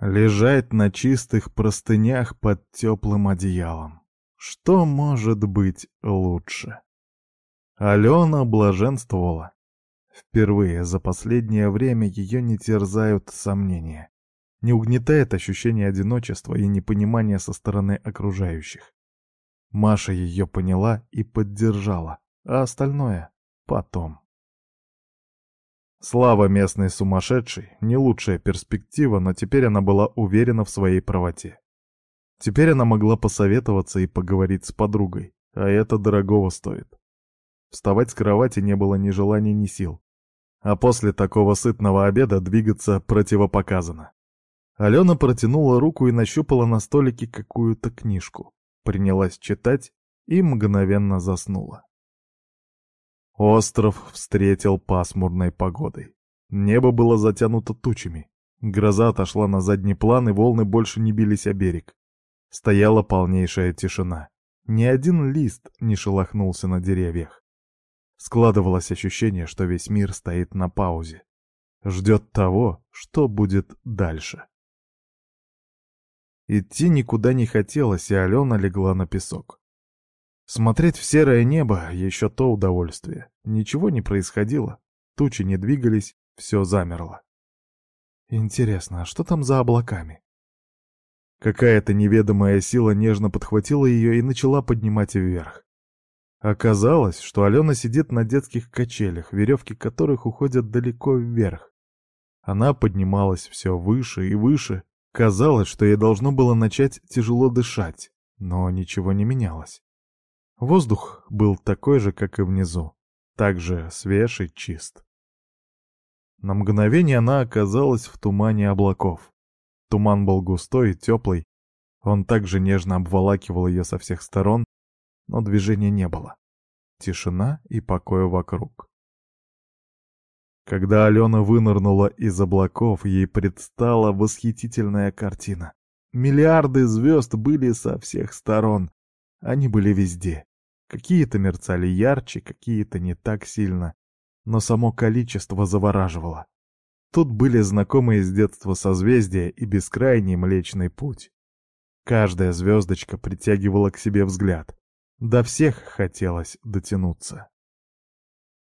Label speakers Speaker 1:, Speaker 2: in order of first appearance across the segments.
Speaker 1: Лежать на чистых простынях под теплым одеялом. Что может быть лучше? Алена блаженствовала. Впервые за последнее время ее не терзают сомнения. Не угнетает ощущение одиночества и непонимания со стороны окружающих. Маша ее поняла и поддержала, а остальное — потом. Слава местной сумасшедшей — не лучшая перспектива, но теперь она была уверена в своей правоте. Теперь она могла посоветоваться и поговорить с подругой, а это дорогого стоит. Вставать с кровати не было ни желания, ни сил. А после такого сытного обеда двигаться противопоказано. Алена протянула руку и нащупала на столике какую-то книжку, принялась читать и мгновенно заснула. Остров встретил пасмурной погодой. Небо было затянуто тучами. Гроза отошла на задний план, и волны больше не бились о берег. Стояла полнейшая тишина. Ни один лист не шелохнулся на деревьях. Складывалось ощущение, что весь мир стоит на паузе. Ждет того, что будет дальше. Идти никуда не хотелось, и Алена легла на песок. Смотреть в серое небо — еще то удовольствие. Ничего не происходило, тучи не двигались, все замерло. Интересно, а что там за облаками? Какая-то неведомая сила нежно подхватила ее и начала поднимать вверх. Оказалось, что Алена сидит на детских качелях, веревки которых уходят далеко вверх. Она поднималась все выше и выше. Казалось, что ей должно было начать тяжело дышать, но ничего не менялось. Воздух был такой же, как и внизу, также свеж и чист. На мгновение она оказалась в тумане облаков. Туман был густой и теплый, он также нежно обволакивал ее со всех сторон, но движения не было. Тишина и покой вокруг. Когда Алена вынырнула из облаков, ей предстала восхитительная картина. Миллиарды звезд были со всех сторон. Они были везде. Какие-то мерцали ярче, какие-то не так сильно, но само количество завораживало. Тут были знакомые с детства созвездия и бескрайний Млечный Путь. Каждая звездочка притягивала к себе взгляд. До всех хотелось дотянуться.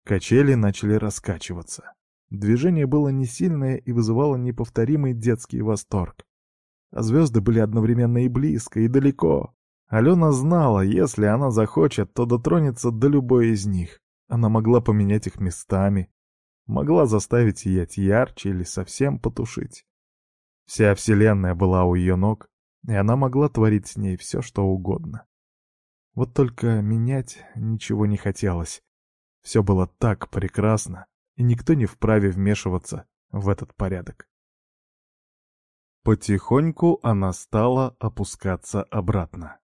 Speaker 1: Качели начали раскачиваться. Движение было не сильное и вызывало неповторимый детский восторг. А звезды были одновременно и близко, и далеко. Алена знала, если она захочет, то дотронется до любой из них. Она могла поменять их местами, могла заставить сиять ярче или совсем потушить. Вся вселенная была у ее ног, и она могла творить с ней все, что угодно. Вот только менять ничего не хотелось. Все было так прекрасно, и никто не вправе вмешиваться в этот порядок. Потихоньку она стала опускаться обратно.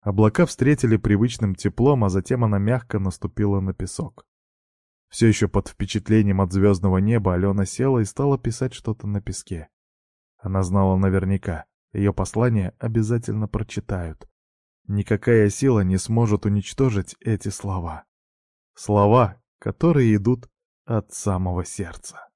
Speaker 1: Облака встретили привычным теплом, а затем она мягко наступила на песок. Все еще под впечатлением от звездного неба Алена села и стала писать что-то на песке. Она знала наверняка, ее послание обязательно прочитают. Никакая сила не сможет уничтожить эти слова. Слова, которые идут от самого сердца.